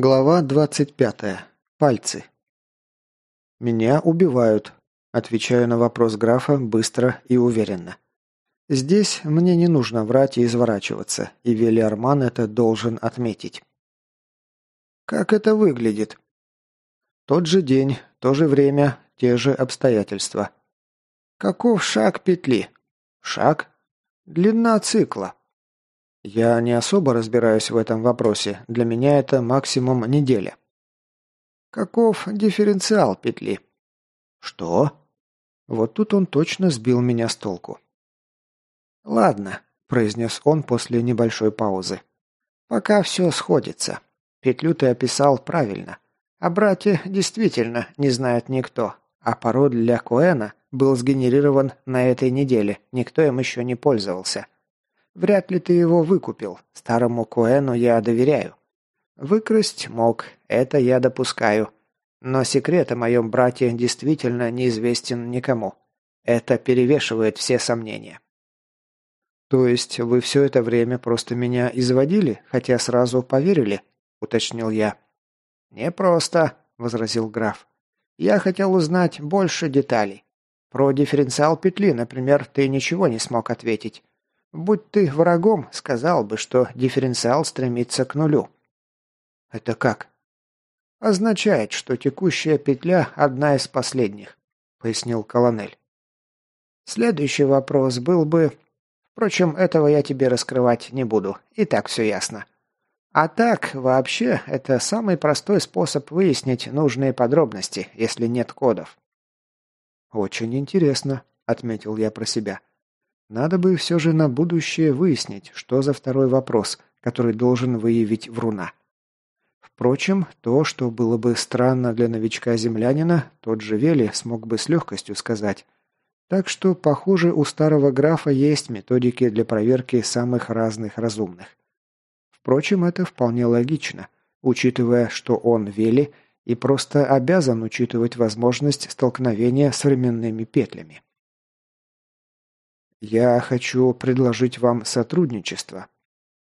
Глава 25. Пальцы. «Меня убивают», – отвечаю на вопрос графа быстро и уверенно. «Здесь мне не нужно врать и изворачиваться, и Велиарман это должен отметить». «Как это выглядит?» «Тот же день, то же время, те же обстоятельства». «Каков шаг петли?» «Шаг?» «Длина цикла». Я не особо разбираюсь в этом вопросе. Для меня это максимум неделя. Каков дифференциал петли? Что? Вот тут он точно сбил меня с толку. Ладно, произнес он после небольшой паузы. Пока все сходится. Петлю ты описал правильно. А братья действительно не знает никто. А пароль для Коэна был сгенерирован на этой неделе. Никто им еще не пользовался. Вряд ли ты его выкупил. Старому Коэну я доверяю. Выкрасть мог, это я допускаю. Но секрет о моем брате действительно неизвестен никому. Это перевешивает все сомнения. То есть вы все это время просто меня изводили, хотя сразу поверили? Уточнил я. Не просто, возразил граф. Я хотел узнать больше деталей. Про дифференциал петли, например, ты ничего не смог ответить. Будь ты врагом, сказал бы, что дифференциал стремится к нулю. Это как? Означает, что текущая петля одна из последних, пояснил колонель. Следующий вопрос был бы... Впрочем, этого я тебе раскрывать не буду, и так все ясно. А так, вообще, это самый простой способ выяснить нужные подробности, если нет кодов. «Очень интересно», — отметил я про себя. Надо бы все же на будущее выяснить, что за второй вопрос, который должен выявить вруна. Впрочем, то, что было бы странно для новичка-землянина, тот же Вели смог бы с легкостью сказать. Так что, похоже, у старого графа есть методики для проверки самых разных разумных. Впрочем, это вполне логично, учитывая, что он Вели и просто обязан учитывать возможность столкновения с временными петлями. Я хочу предложить вам сотрудничество.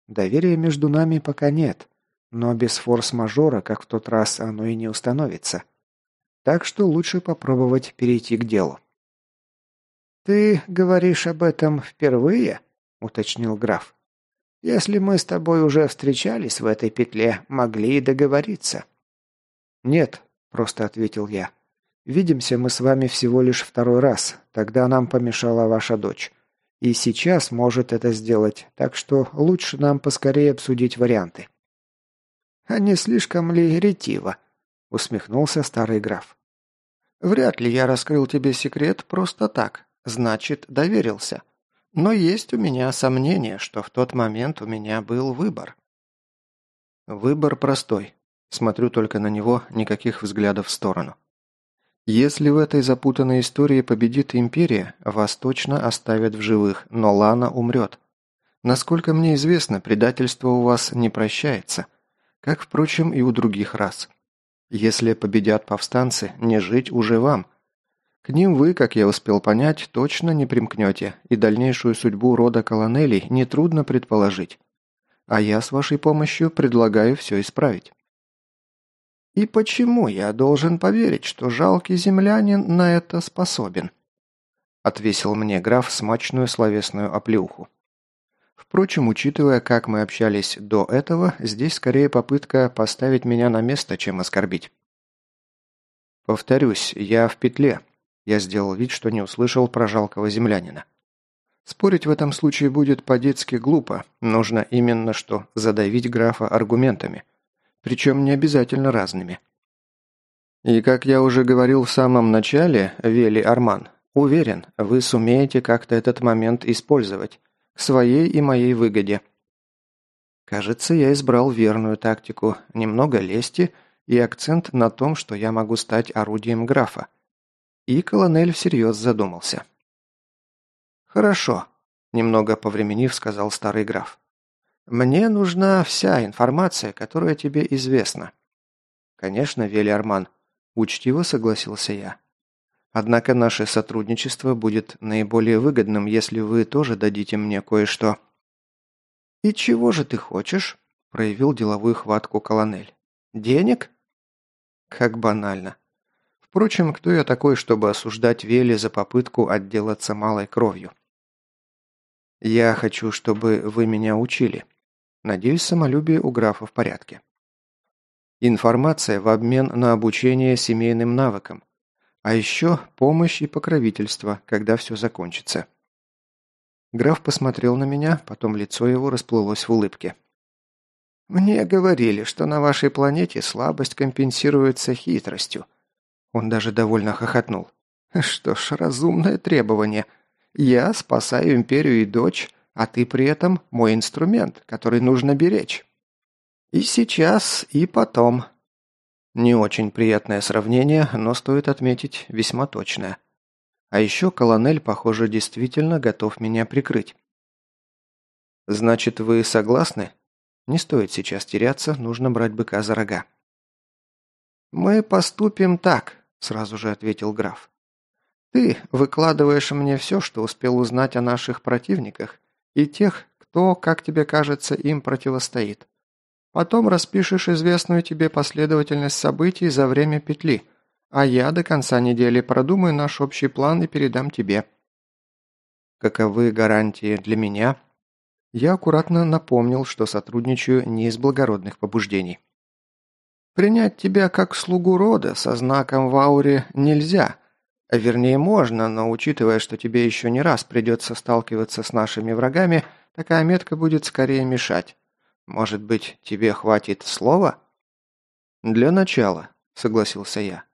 Доверия между нами пока нет, но без форс-мажора, как в тот раз, оно и не установится. Так что лучше попробовать перейти к делу. «Ты говоришь об этом впервые?» – уточнил граф. «Если мы с тобой уже встречались в этой петле, могли и договориться». «Нет», – просто ответил я. «Видимся мы с вами всего лишь второй раз. Тогда нам помешала ваша дочь. И сейчас может это сделать, так что лучше нам поскорее обсудить варианты. «А не слишком ли ретиво?» — усмехнулся старый граф. «Вряд ли я раскрыл тебе секрет просто так. Значит, доверился. Но есть у меня сомнение, что в тот момент у меня был выбор». «Выбор простой. Смотрю только на него, никаких взглядов в сторону. Если в этой запутанной истории победит Империя, вас точно оставят в живых, но Лана умрет. Насколько мне известно, предательство у вас не прощается, как, впрочем, и у других рас. Если победят повстанцы, не жить уже вам. К ним вы, как я успел понять, точно не примкнете, и дальнейшую судьбу рода колонелей нетрудно предположить. А я с вашей помощью предлагаю все исправить. И почему я должен поверить, что жалкий землянин на это способен?» Отвесил мне граф смачную словесную оплеуху. Впрочем, учитывая, как мы общались до этого, здесь скорее попытка поставить меня на место, чем оскорбить. Повторюсь, я в петле. Я сделал вид, что не услышал про жалкого землянина. Спорить в этом случае будет по-детски глупо. Нужно именно что задавить графа аргументами причем не обязательно разными. И как я уже говорил в самом начале, Вели Арман, уверен, вы сумеете как-то этот момент использовать к своей и моей выгоде. Кажется, я избрал верную тактику, немного лести и акцент на том, что я могу стать орудием графа. И колонель всерьез задумался. «Хорошо», – немного повременив, сказал старый граф. Мне нужна вся информация, которая тебе известна. Конечно, Велиарман, учтиво согласился я. Однако наше сотрудничество будет наиболее выгодным, если вы тоже дадите мне кое-что. И чего же ты хочешь? проявил деловую хватку колонель. Денег? Как банально. Впрочем, кто я такой, чтобы осуждать Вели за попытку отделаться малой кровью? Я хочу, чтобы вы меня учили. Надеюсь, самолюбие у графа в порядке. Информация в обмен на обучение семейным навыкам. А еще помощь и покровительство, когда все закончится. Граф посмотрел на меня, потом лицо его расплылось в улыбке. «Мне говорили, что на вашей планете слабость компенсируется хитростью. Он даже довольно хохотнул. «Что ж, разумное требование. Я спасаю империю и дочь, а ты при этом мой инструмент, который нужно беречь. И сейчас, и потом». Не очень приятное сравнение, но стоит отметить, весьма точное. А еще колонель, похоже, действительно готов меня прикрыть. «Значит, вы согласны?» Не стоит сейчас теряться, нужно брать быка за рога. «Мы поступим так», сразу же ответил граф. «Ты выкладываешь мне все, что успел узнать о наших противниках и тех, кто, как тебе кажется, им противостоит. Потом распишешь известную тебе последовательность событий за время петли, а я до конца недели продумаю наш общий план и передам тебе». «Каковы гарантии для меня?» Я аккуратно напомнил, что сотрудничаю не из благородных побуждений. Принять тебя как слугу рода со знаком в ауре нельзя. А вернее, можно, но учитывая, что тебе еще не раз придется сталкиваться с нашими врагами, такая метка будет скорее мешать. Может быть, тебе хватит слова? Для начала, согласился я.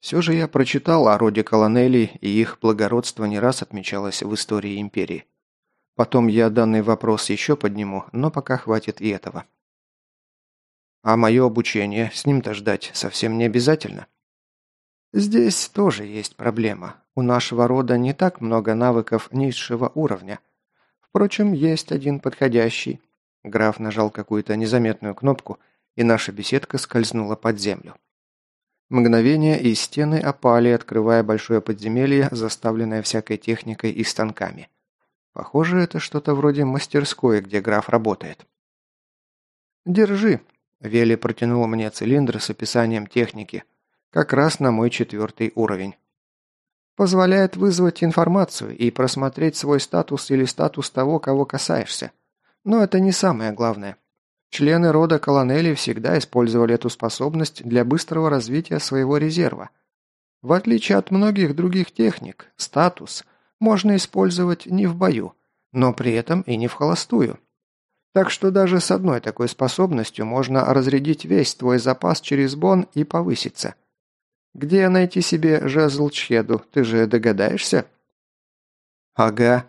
Все же я прочитал о роде колонелей, и их благородство не раз отмечалось в истории империи. Потом я данный вопрос еще подниму, но пока хватит и этого. А мое обучение с ним-то ждать совсем не обязательно. Здесь тоже есть проблема. У нашего рода не так много навыков низшего уровня. Впрочем, есть один подходящий. Граф нажал какую-то незаметную кнопку, и наша беседка скользнула под землю. Мгновение, и стены опали, открывая большое подземелье, заставленное всякой техникой и станками. Похоже, это что-то вроде мастерской, где граф работает. «Держи», Вели протянула мне цилиндр с описанием техники, как раз на мой четвертый уровень. Позволяет вызвать информацию и просмотреть свой статус или статус того, кого касаешься. Но это не самое главное. Члены рода колонели всегда использовали эту способность для быстрого развития своего резерва. В отличие от многих других техник, статус можно использовать не в бою, но при этом и не в холостую. Так что даже с одной такой способностью можно разрядить весь твой запас через бон и повыситься. Где найти себе жезл ты же догадаешься? Ага.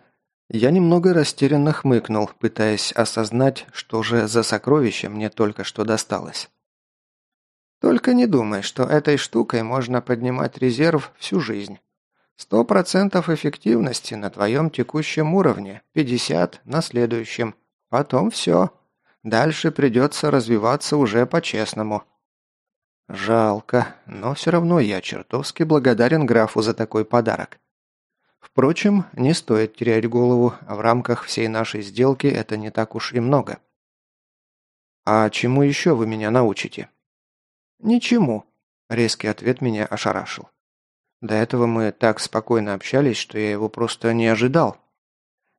Я немного растерянно хмыкнул, пытаясь осознать, что же за сокровище мне только что досталось. Только не думай, что этой штукой можно поднимать резерв всю жизнь. Сто процентов эффективности на твоем текущем уровне, пятьдесят на следующем – Потом все. Дальше придется развиваться уже по-честному. Жалко, но все равно я чертовски благодарен графу за такой подарок. Впрочем, не стоит терять голову, в рамках всей нашей сделки это не так уж и много. «А чему еще вы меня научите?» «Ничему», – резкий ответ меня ошарашил. До этого мы так спокойно общались, что я его просто не ожидал.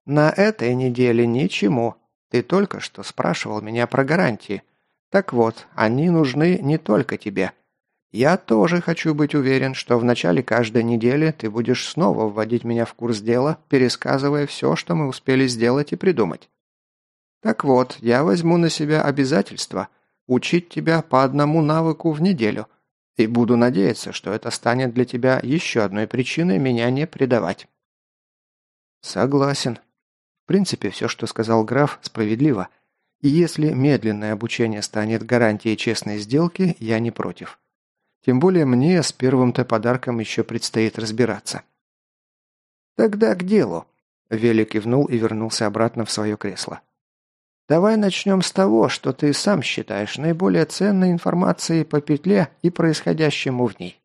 «На этой неделе ничему», ты только что спрашивал меня про гарантии. Так вот, они нужны не только тебе. Я тоже хочу быть уверен, что в начале каждой недели ты будешь снова вводить меня в курс дела, пересказывая все, что мы успели сделать и придумать. Так вот, я возьму на себя обязательство учить тебя по одному навыку в неделю, и буду надеяться, что это станет для тебя еще одной причиной меня не предавать. Согласен, в принципе, все, что сказал граф, справедливо. И если медленное обучение станет гарантией честной сделки, я не против. Тем более мне с первым-то подарком еще предстоит разбираться. «Тогда к делу», – Вели кивнул и вернулся обратно в свое кресло. «Давай начнем с того, что ты сам считаешь наиболее ценной информацией по петле и происходящему в ней».